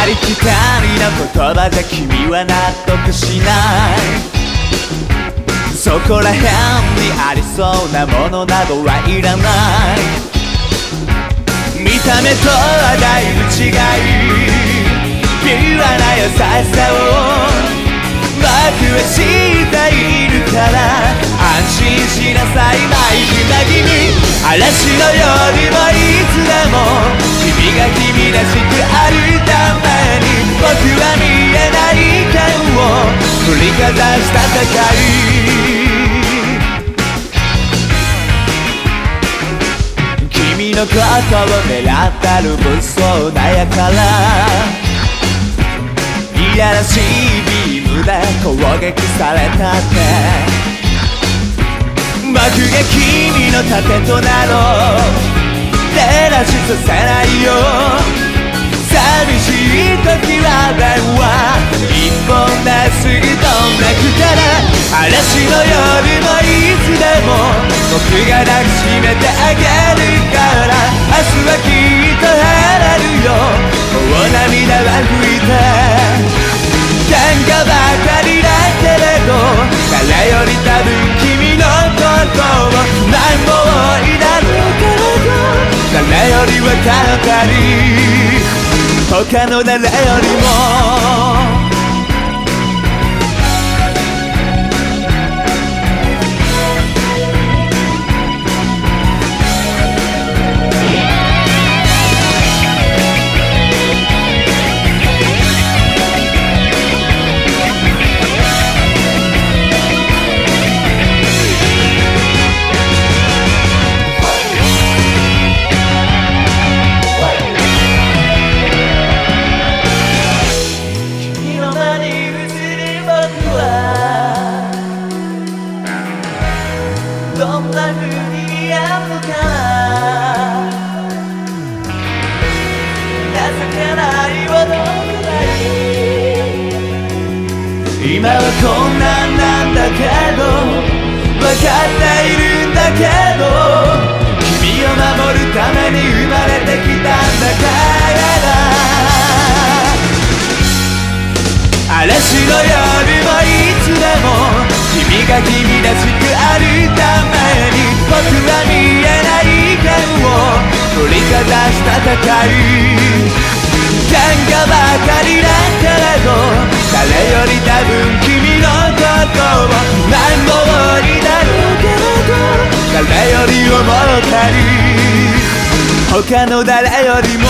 ありきたりな言葉じゃ君は納得しない。そこら辺にありそうなものなどはいらない。見た目とはだいぶ違い。ピュアな優しさを僕は知っているから。安心しなさい毎日なぎに嵐のようにもいつでも。君が君らしく振りかざした戦い君のことを狙ったる物騒なやからいやらしいビームで攻撃されたって。僕が君の盾となろう照らしさせないよ。寂しい時は電話一本で嵐の夜もいつでも僕が抱きしめてあげるから明日はきっと晴れるよ。もう涙は拭いて喧嘩ばかりだけれど誰より多分君のことを何も多いだろうけれど。誰より分かったり他の誰よりも。今はこんなんなんだけど分かっているんだけど君を守るために生まれてきたんだから。嵐の夜もいつでも君が君らしくあるため他の誰よりも